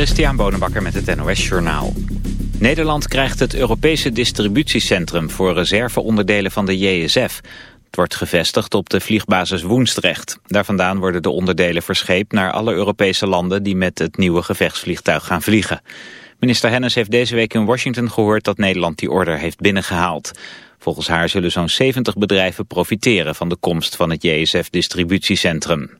Christian Bonenbakker met het NOS Journaal. Nederland krijgt het Europese distributiecentrum voor reserveonderdelen van de JSF. Het wordt gevestigd op de vliegbasis Woensdrecht. Daar vandaan worden de onderdelen verscheept naar alle Europese landen die met het nieuwe gevechtsvliegtuig gaan vliegen. Minister Hennis heeft deze week in Washington gehoord dat Nederland die order heeft binnengehaald. Volgens haar zullen zo'n 70 bedrijven profiteren van de komst van het JSF-distributiecentrum.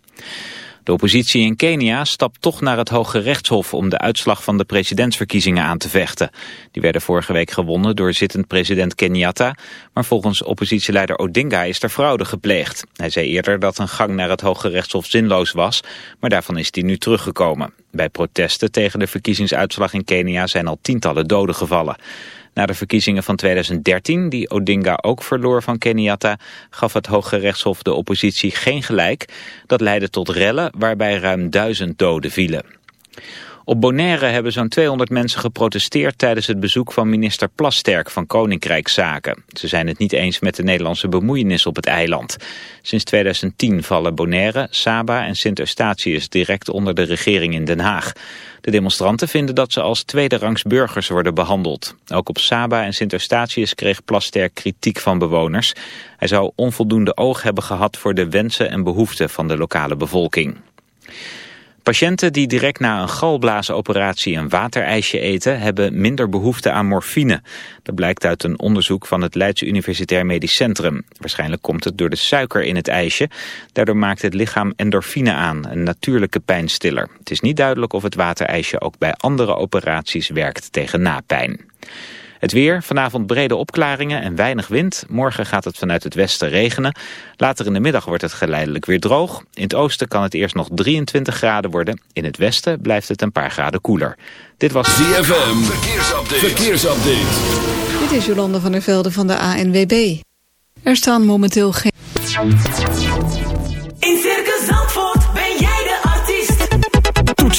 De oppositie in Kenia stapt toch naar het Hoge Rechtshof om de uitslag van de presidentsverkiezingen aan te vechten. Die werden vorige week gewonnen door zittend president Kenyatta, maar volgens oppositieleider Odinga is er fraude gepleegd. Hij zei eerder dat een gang naar het Hoge Rechtshof zinloos was, maar daarvan is hij nu teruggekomen. Bij protesten tegen de verkiezingsuitslag in Kenia zijn al tientallen doden gevallen. Na de verkiezingen van 2013, die Odinga ook verloor van Kenyatta, gaf het Hoge Rechtshof de oppositie geen gelijk. Dat leidde tot rellen waarbij ruim duizend doden vielen. Op Bonaire hebben zo'n 200 mensen geprotesteerd tijdens het bezoek van minister Plasterk van Koninkrijkszaken. Ze zijn het niet eens met de Nederlandse bemoeienis op het eiland. Sinds 2010 vallen Bonaire, Saba en Sint-Eustatius direct onder de regering in Den Haag. De demonstranten vinden dat ze als tweederangs burgers worden behandeld. Ook op Saba en Sint-Eustatius kreeg Plasterk kritiek van bewoners. Hij zou onvoldoende oog hebben gehad voor de wensen en behoeften van de lokale bevolking. Patiënten die direct na een galblazenoperatie een waterijsje eten... hebben minder behoefte aan morfine. Dat blijkt uit een onderzoek van het Leidse Universitair Medisch Centrum. Waarschijnlijk komt het door de suiker in het ijsje. Daardoor maakt het lichaam endorfine aan, een natuurlijke pijnstiller. Het is niet duidelijk of het waterijsje ook bij andere operaties werkt tegen napijn. Het weer, vanavond brede opklaringen en weinig wind. Morgen gaat het vanuit het westen regenen. Later in de middag wordt het geleidelijk weer droog. In het oosten kan het eerst nog 23 graden worden. In het westen blijft het een paar graden koeler. Dit was ZFM, verkeersupdate. verkeersupdate. Dit is Jolande van der Velde van de ANWB. Er staan momenteel geen...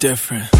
Different.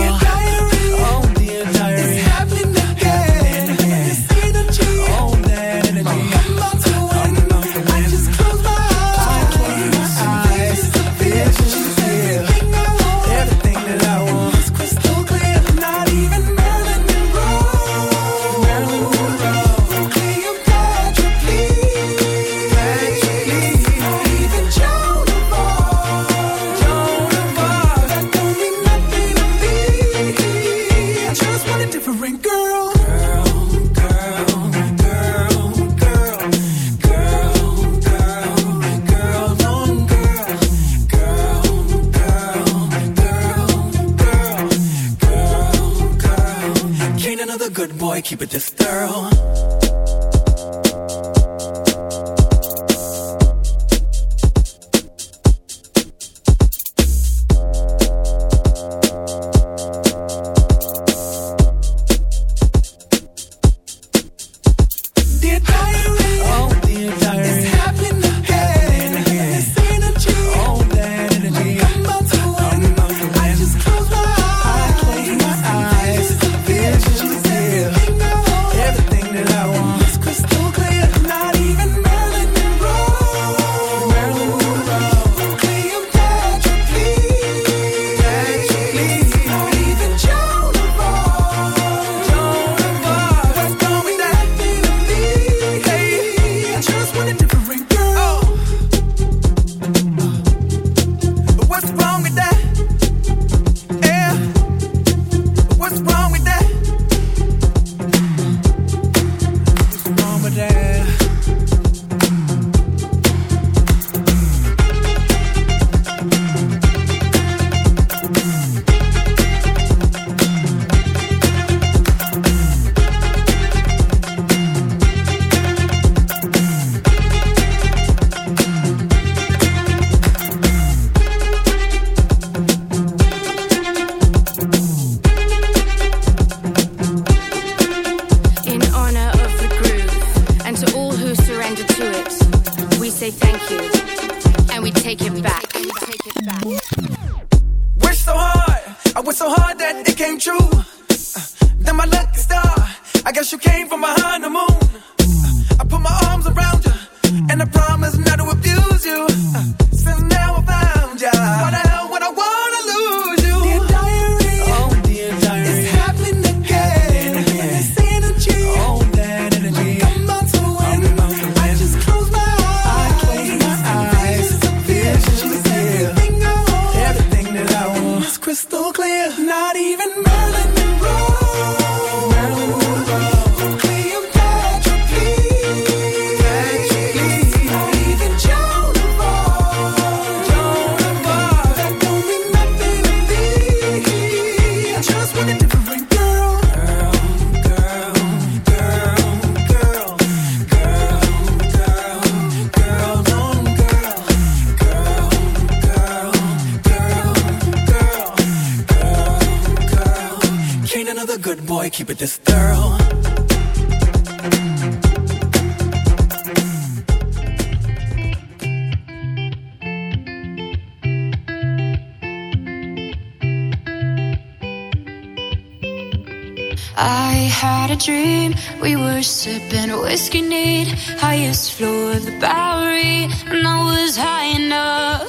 keep it this ain't another good boy, keep it this thorough. I had a dream, we were sipping whiskey neat, highest floor of the Bowery, and I was high enough.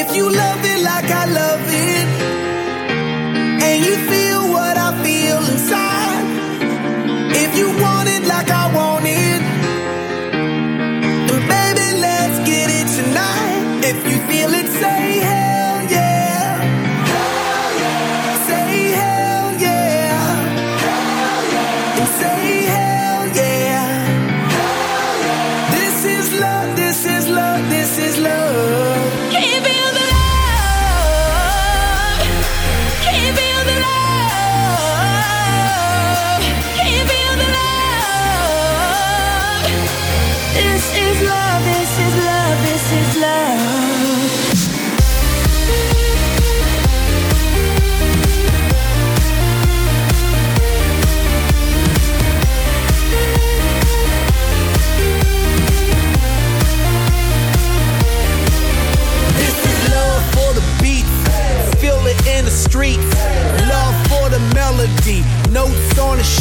if you love it like I love it, and you feel what I feel inside, if you want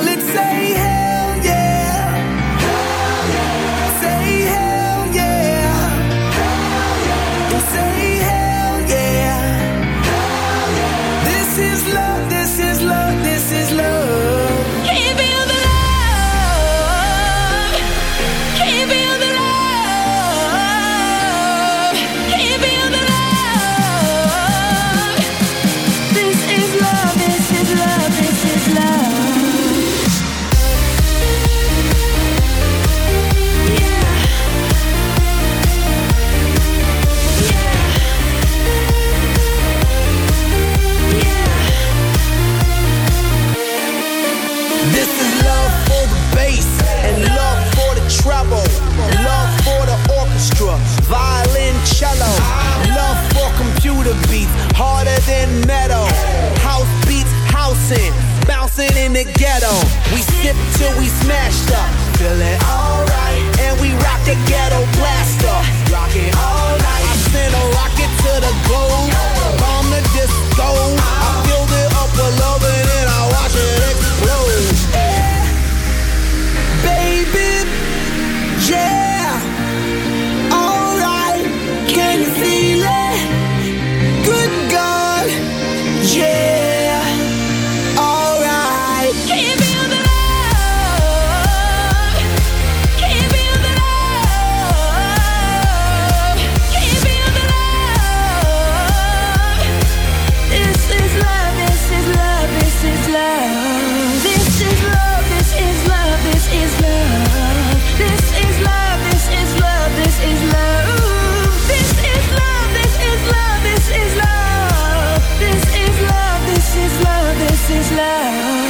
will it say? is love.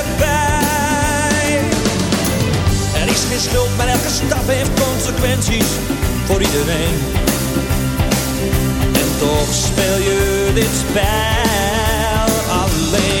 schuld, bij elke stap heeft consequenties voor iedereen. En toch speel je dit spel alleen.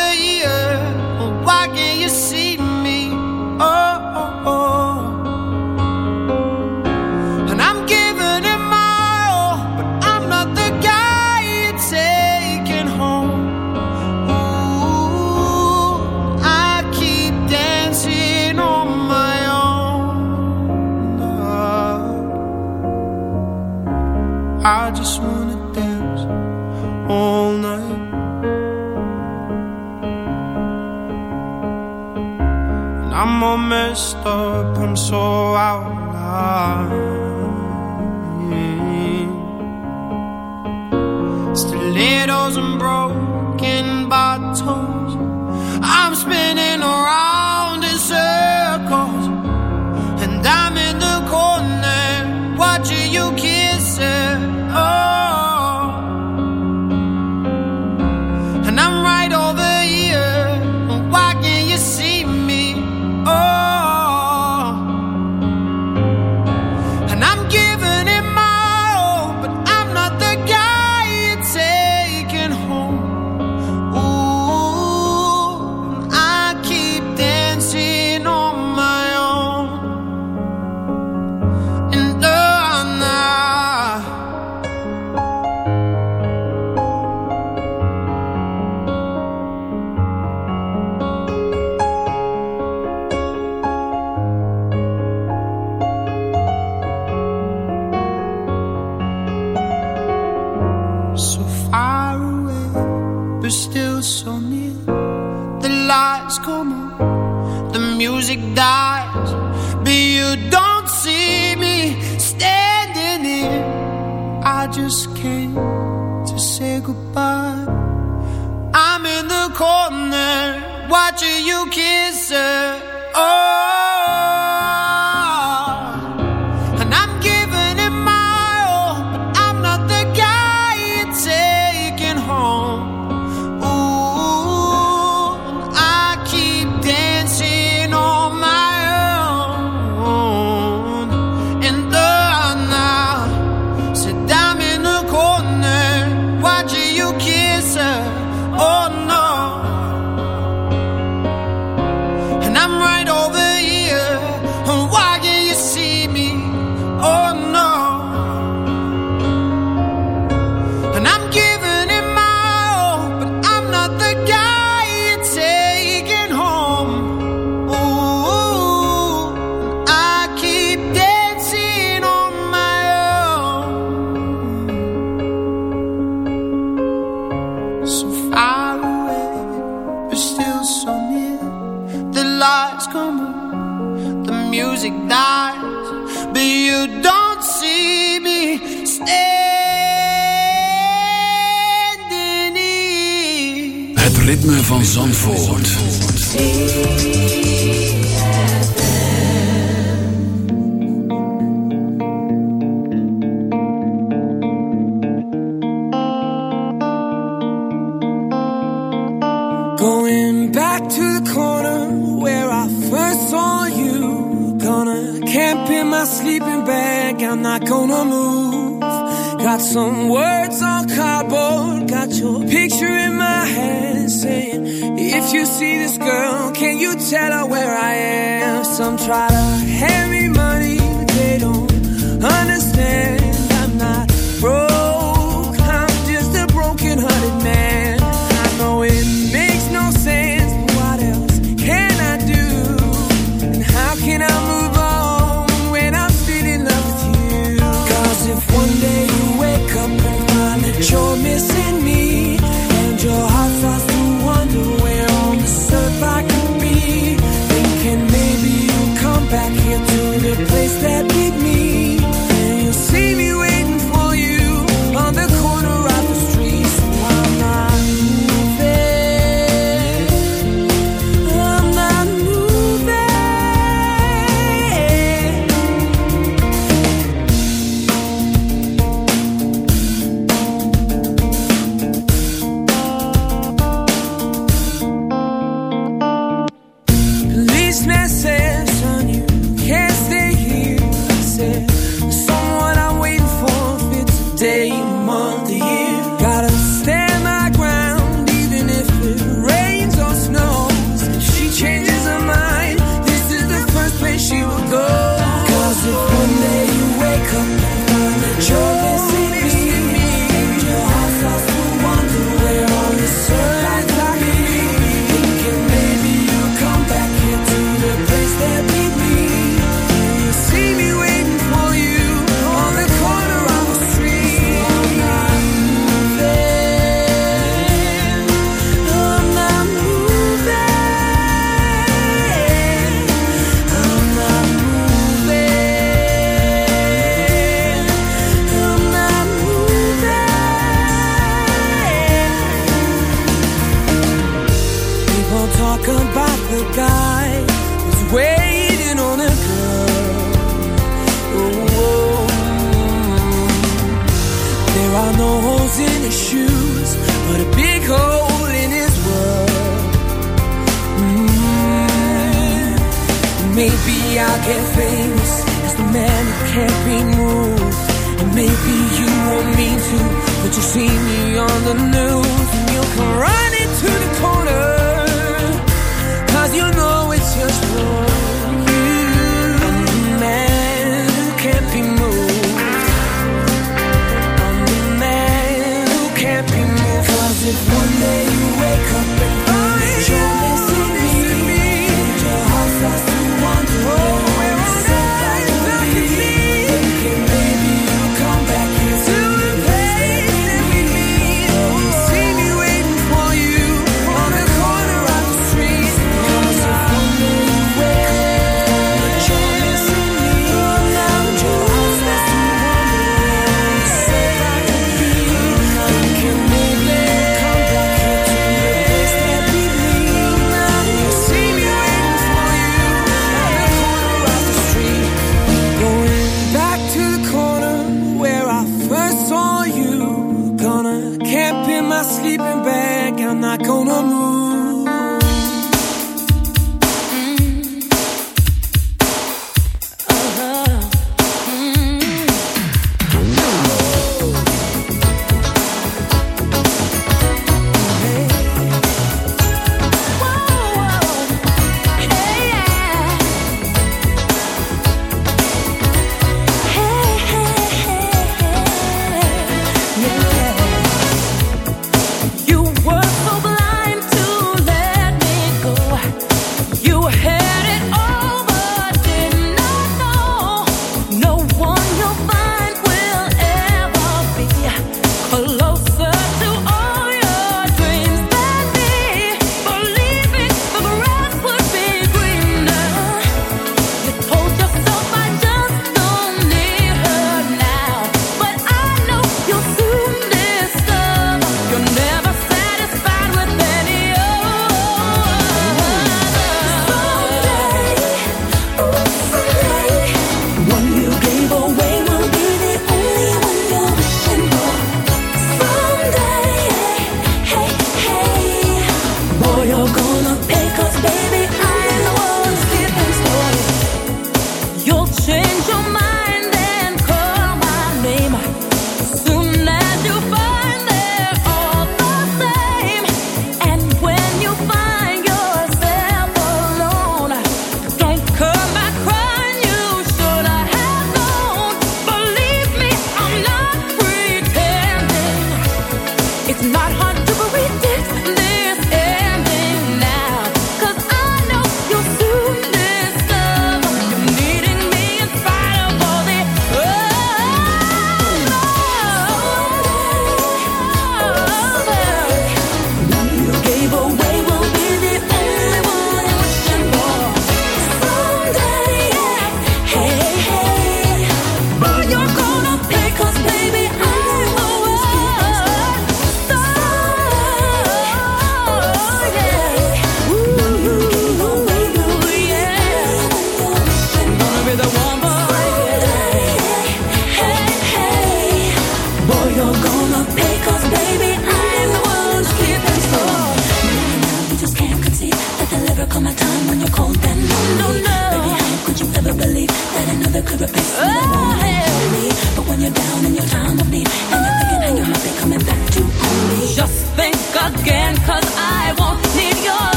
messed up and so out of line. Stilettos and broken bottles